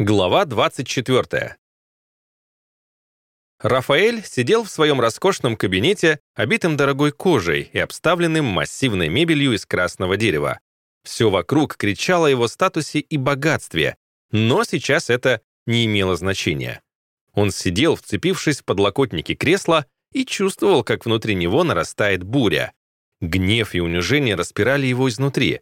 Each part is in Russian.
Глава 24. Рафаэль сидел в своем роскошном кабинете, обитым дорогой кожей и обставленным массивной мебелью из красного дерева. Все вокруг кричало о его статусе и богатстве, но сейчас это не имело значения. Он сидел, вцепившись в подлокотники кресла, и чувствовал, как внутри него нарастает буря. Гнев и унижение распирали его изнутри.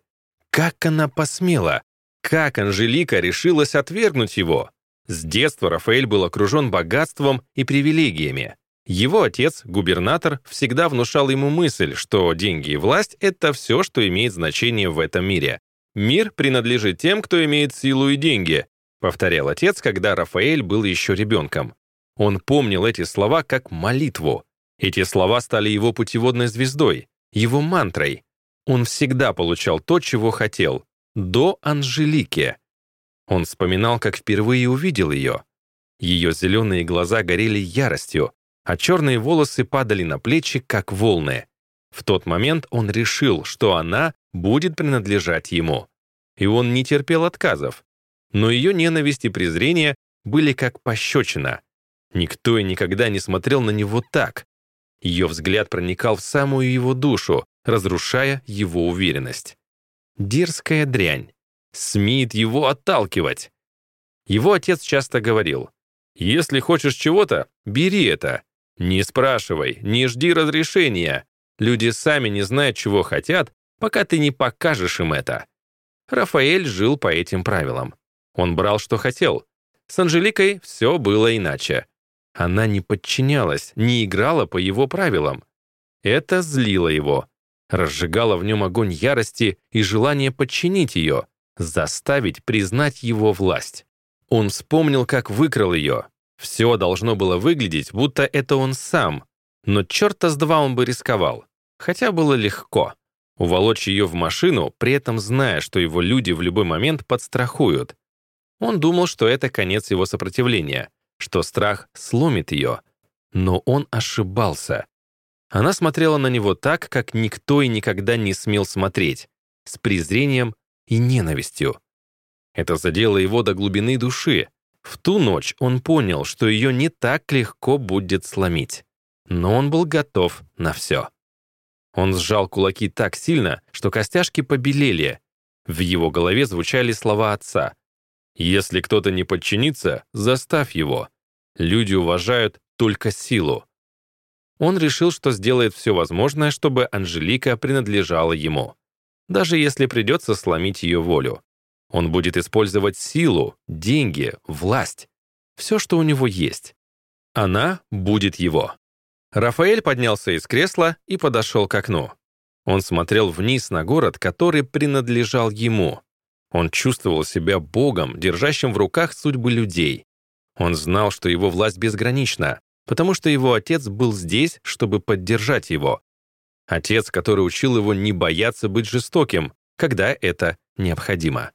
Как она посмела? Как Анжелика решилась отвергнуть его? С детства Рафаэль был окружен богатством и привилегиями. Его отец, губернатор, всегда внушал ему мысль, что деньги и власть — это все, что имеет значение в этом мире. «Мир принадлежит тем, кто имеет силу и деньги», — повторял отец, когда Рафаэль был еще ребенком. Он помнил эти слова как молитву. Эти слова стали его путеводной звездой, его мантрой. Он всегда получал то, чего хотел, до Анжелики. Он вспоминал, как впервые увидел ее. Ее зеленые глаза горели яростью, а черные волосы падали на плечи, как волны. В тот момент он решил, что она будет принадлежать ему. И он не терпел отказов. Но ее ненависть и презрение были как пощечина. Никто и никогда не смотрел на него так. Ее взгляд проникал в самую его душу, разрушая его уверенность. Дерзкая дрянь. Смеет его отталкивать. Его отец часто говорил, «Если хочешь чего-то, бери это. Не спрашивай, не жди разрешения. Люди сами не знают, чего хотят, пока ты не покажешь им это». Рафаэль жил по этим правилам. Он брал, что хотел. С Анжеликой все было иначе. Она не подчинялась, не играла по его правилам. Это злило его разжигала в нем огонь ярости и желание подчинить ее, заставить признать его власть. Он вспомнил, как выкрал ее. Все должно было выглядеть, будто это он сам. Но черта с два он бы рисковал. Хотя было легко. Уволочь ее в машину, при этом зная, что его люди в любой момент подстрахуют. Он думал, что это конец его сопротивления, что страх сломит ее. Но он ошибался. Она смотрела на него так, как никто и никогда не смел смотреть, с презрением и ненавистью. Это задело его до глубины души. В ту ночь он понял, что ее не так легко будет сломить. Но он был готов на все. Он сжал кулаки так сильно, что костяшки побелели. В его голове звучали слова отца. «Если кто-то не подчинится, заставь его. Люди уважают только силу он решил, что сделает все возможное, чтобы Анжелика принадлежала ему. Даже если придется сломить ее волю. Он будет использовать силу, деньги, власть. Все, что у него есть. Она будет его. Рафаэль поднялся из кресла и подошел к окну. Он смотрел вниз на город, который принадлежал ему. Он чувствовал себя богом, держащим в руках судьбы людей. Он знал, что его власть безгранична, потому что его отец был здесь, чтобы поддержать его. Отец, который учил его не бояться быть жестоким, когда это необходимо.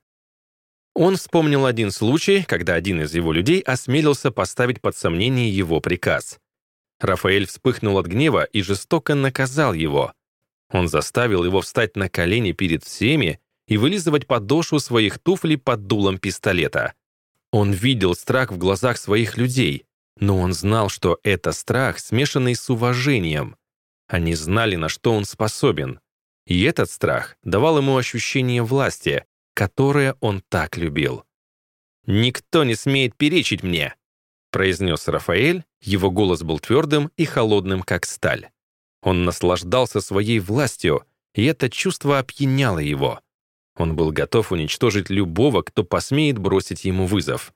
Он вспомнил один случай, когда один из его людей осмелился поставить под сомнение его приказ. Рафаэль вспыхнул от гнева и жестоко наказал его. Он заставил его встать на колени перед всеми и вылизывать подошву своих туфлей под дулом пистолета. Он видел страх в глазах своих людей, но он знал, что это страх, смешанный с уважением. Они знали, на что он способен. И этот страх давал ему ощущение власти, которое он так любил. «Никто не смеет перечить мне», произнес Рафаэль, его голос был твердым и холодным, как сталь. Он наслаждался своей властью, и это чувство опьяняло его. Он был готов уничтожить любого, кто посмеет бросить ему вызов.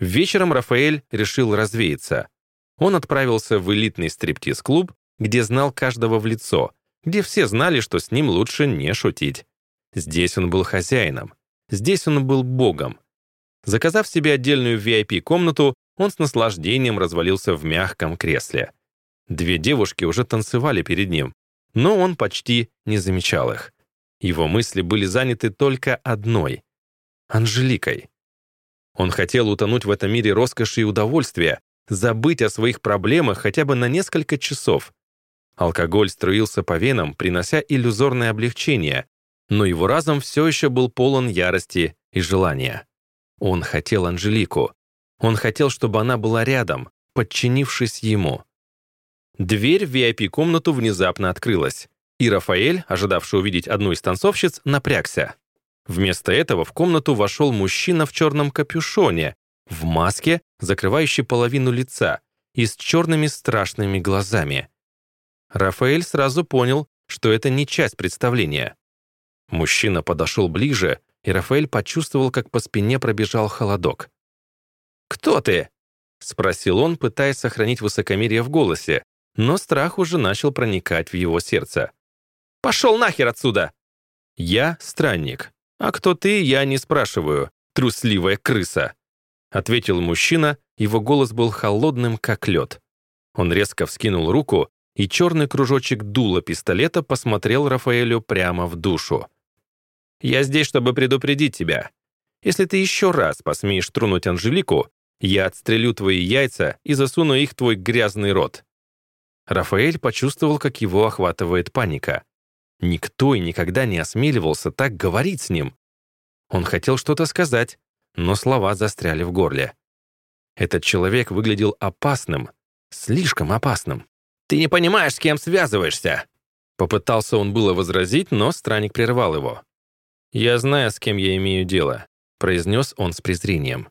Вечером Рафаэль решил развеяться. Он отправился в элитный стриптиз-клуб, где знал каждого в лицо, где все знали, что с ним лучше не шутить. Здесь он был хозяином, здесь он был богом. Заказав себе отдельную VIP-комнату, он с наслаждением развалился в мягком кресле. Две девушки уже танцевали перед ним, но он почти не замечал их. Его мысли были заняты только одной — Анжеликой. Он хотел утонуть в этом мире роскоши и удовольствия, забыть о своих проблемах хотя бы на несколько часов. Алкоголь струился по венам, принося иллюзорное облегчение, но его разум все еще был полон ярости и желания. Он хотел Анжелику. Он хотел, чтобы она была рядом, подчинившись ему. Дверь в VIP-комнату внезапно открылась, и Рафаэль, ожидавший увидеть одну из танцовщиц, напрягся. Вместо этого в комнату вошел мужчина в черном капюшоне, в маске, закрывающей половину лица, и с черными страшными глазами. Рафаэль сразу понял, что это не часть представления. Мужчина подошел ближе, и Рафаэль почувствовал, как по спине пробежал холодок. «Кто ты?» — спросил он, пытаясь сохранить высокомерие в голосе, но страх уже начал проникать в его сердце. «Пошел нахер отсюда!» «Я странник. А кто ты, я не спрашиваю, трусливая крыса!» Ответил мужчина, его голос был холодным, как лед. Он резко вскинул руку, и черный кружочек дула пистолета посмотрел Рафаэлю прямо в душу. «Я здесь, чтобы предупредить тебя. Если ты еще раз посмеешь тронуть Анжелику, я отстрелю твои яйца и засуну их в твой грязный рот. Рафаэль почувствовал, как его охватывает паника. Никто и никогда не осмеливался так говорить с ним. Он хотел что-то сказать, но слова застряли в горле. Этот человек выглядел опасным, слишком опасным. «Ты не понимаешь, с кем связываешься!» Попытался он было возразить, но странник прервал его. «Я знаю, с кем я имею дело», — произнес он с презрением.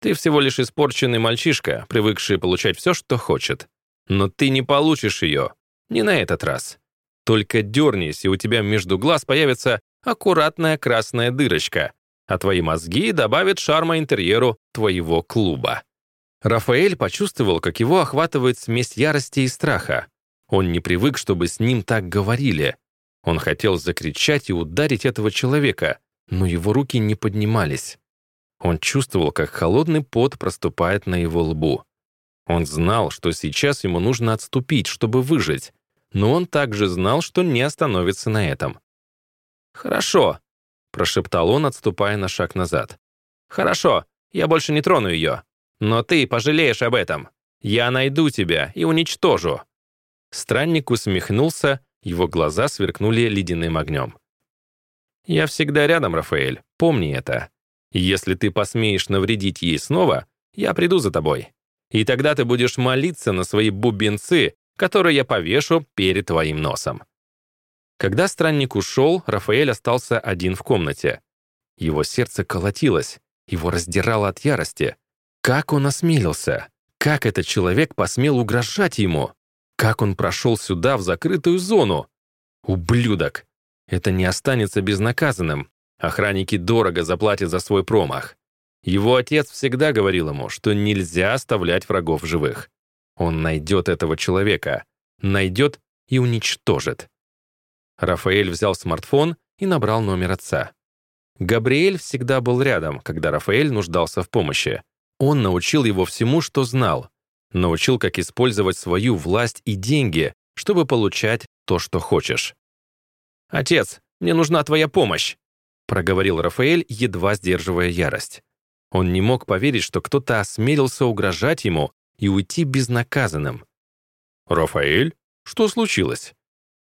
«Ты всего лишь испорченный мальчишка, привыкший получать все, что хочет. Но ты не получишь ее. Не на этот раз. Только дернись, и у тебя между глаз появится аккуратная красная дырочка, а твои мозги добавят шарма интерьеру твоего клуба. Рафаэль почувствовал, как его охватывает смесь ярости и страха. Он не привык, чтобы с ним так говорили. Он хотел закричать и ударить этого человека, но его руки не поднимались. Он чувствовал, как холодный пот проступает на его лбу. Он знал, что сейчас ему нужно отступить, чтобы выжить, но он также знал, что не остановится на этом. «Хорошо», — прошептал он, отступая на шаг назад. «Хорошо, я больше не трону ее. Но ты пожалеешь об этом. Я найду тебя и уничтожу». Странник усмехнулся, его глаза сверкнули ледяным огнем. «Я всегда рядом, Рафаэль, помни это. Если ты посмеешь навредить ей снова, я приду за тобой. И тогда ты будешь молиться на свои бубенцы, которые я повешу перед твоим носом». Когда странник ушел, Рафаэль остался один в комнате. Его сердце колотилось, его раздирало от ярости. Как он осмелился? Как этот человек посмел угрожать ему? Как он прошел сюда, в закрытую зону? Ублюдок! Это не останется безнаказанным. Охранники дорого заплатят за свой промах. Его отец всегда говорил ему, что нельзя оставлять врагов живых. Он найдет этого человека, найдет и уничтожит. Рафаэль взял смартфон и набрал номер отца. Габриэль всегда был рядом, когда Рафаэль нуждался в помощи. Он научил его всему, что знал. Научил, как использовать свою власть и деньги, чтобы получать то, что хочешь. «Отец, мне нужна твоя помощь», — проговорил Рафаэль, едва сдерживая ярость. Он не мог поверить, что кто-то осмелился угрожать ему и уйти безнаказанным. «Рафаэль, что случилось?»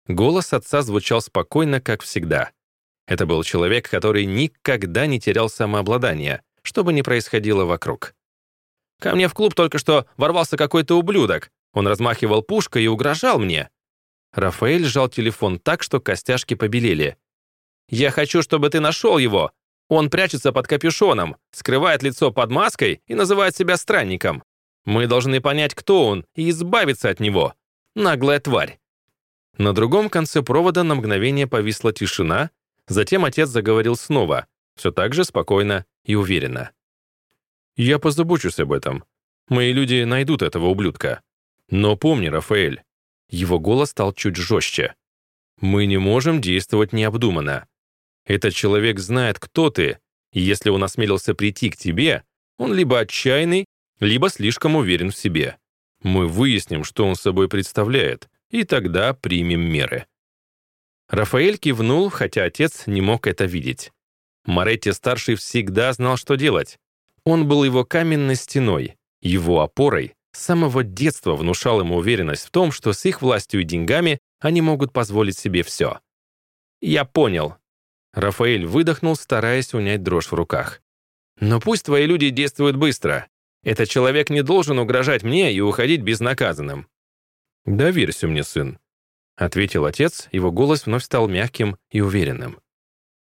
Голос отца звучал спокойно, как всегда. Это был человек, который никогда не терял самообладание, что бы ни происходило вокруг. «Ко мне в клуб только что ворвался какой-то ублюдок. Он размахивал пушкой и угрожал мне». Рафаэль сжал телефон так, что костяшки побелели. «Я хочу, чтобы ты нашел его. Он прячется под капюшоном, скрывает лицо под маской и называет себя странником. Мы должны понять, кто он, и избавиться от него. Наглая тварь. На другом конце провода на мгновение повисла тишина, затем отец заговорил снова, все так же спокойно и уверенно. «Я позабочусь об этом. Мои люди найдут этого ублюдка. Но помни, Рафаэль». Его голос стал чуть жестче. «Мы не можем действовать необдуманно. Этот человек знает, кто ты, и если он осмелился прийти к тебе, он либо отчаянный, либо слишком уверен в себе. Мы выясним, что он собой представляет, и тогда примем меры». Рафаэль кивнул, хотя отец не мог это видеть. Моретти-старший всегда знал, что делать. Он был его каменной стеной, его опорой, с самого детства внушал ему уверенность в том, что с их властью и деньгами они могут позволить себе все. «Я понял», Рафаэль выдохнул, стараясь унять дрожь в руках. Но пусть твои люди действуют быстро. Этот человек не должен угрожать мне и уходить безнаказанным». «Доверься мне, сын», — ответил отец, его голос вновь стал мягким и уверенным.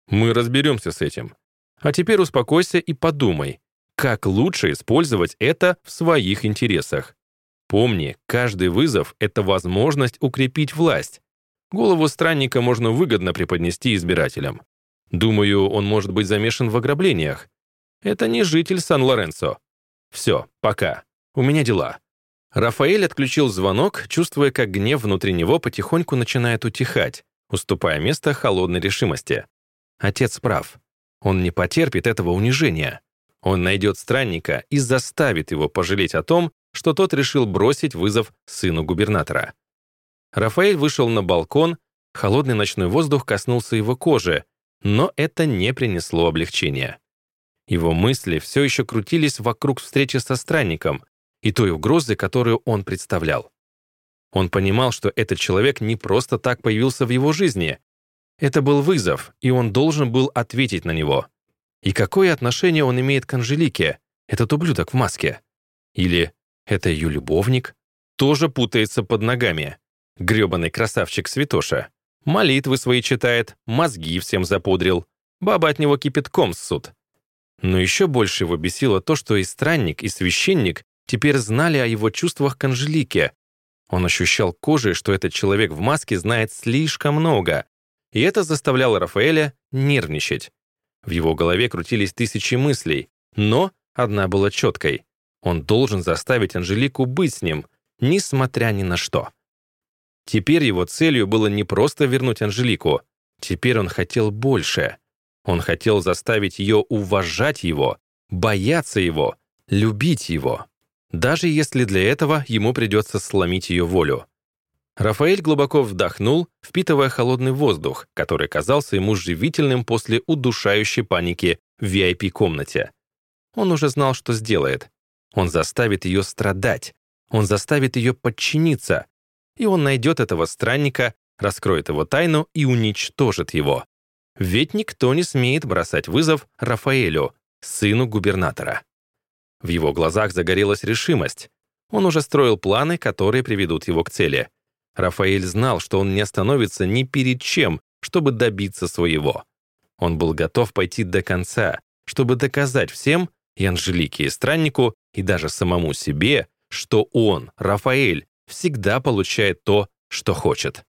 «Мы разберемся с этим. А теперь успокойся и подумай, как лучше использовать это в своих интересах. Помни, каждый вызов — это возможность укрепить власть. Голову странника можно выгодно преподнести избирателям. Думаю, он может быть замешан в ограблениях. Это не житель Сан-Лоренцо. Все, пока. У меня дела. Рафаэль отключил звонок, чувствуя, как гнев внутри него потихоньку начинает утихать, уступая место холодной решимости. Отец прав. Он не потерпит этого унижения. Он найдет странника и заставит его пожалеть о том, что тот решил бросить вызов сыну губернатора. Рафаэль вышел на балкон, холодный ночной воздух коснулся его кожи, но это не принесло облегчения. Его мысли все еще крутились вокруг встречи со странником, и той угрозы, которую он представлял. Он понимал, что этот человек не просто так появился в его жизни. Это был вызов, и он должен был ответить на него. И какое отношение он имеет к Анжелике, этот ублюдок в маске? Или это ее любовник? Тоже путается под ногами. Грёбаный красавчик Святоша. Молитвы свои читает, мозги всем запудрил. Баба от него кипятком ссут. Но еще больше его бесило то, что и странник, и священник теперь знали о его чувствах к Анжелике. Он ощущал кожей, что этот человек в маске знает слишком много, и это заставляло Рафаэля нервничать. В его голове крутились тысячи мыслей, но одна была четкой. Он должен заставить Анжелику быть с ним, несмотря ни на что. Теперь его целью было не просто вернуть Анжелику, теперь он хотел больше. Он хотел заставить ее уважать его, бояться его, любить его даже если для этого ему придется сломить ее волю. Рафаэль глубоко вдохнул, впитывая холодный воздух, который казался ему живительным после удушающей паники в VIP-комнате. Он уже знал, что сделает. Он заставит ее страдать, он заставит ее подчиниться, и он найдет этого странника, раскроет его тайну и уничтожит его. Ведь никто не смеет бросать вызов Рафаэлю, сыну губернатора. В его глазах загорелась решимость. Он уже строил планы, которые приведут его к цели. Рафаэль знал, что он не остановится ни перед чем, чтобы добиться своего. Он был готов пойти до конца, чтобы доказать всем, и Анжелике, и страннику, и даже самому себе, что он, Рафаэль, всегда получает то, что хочет.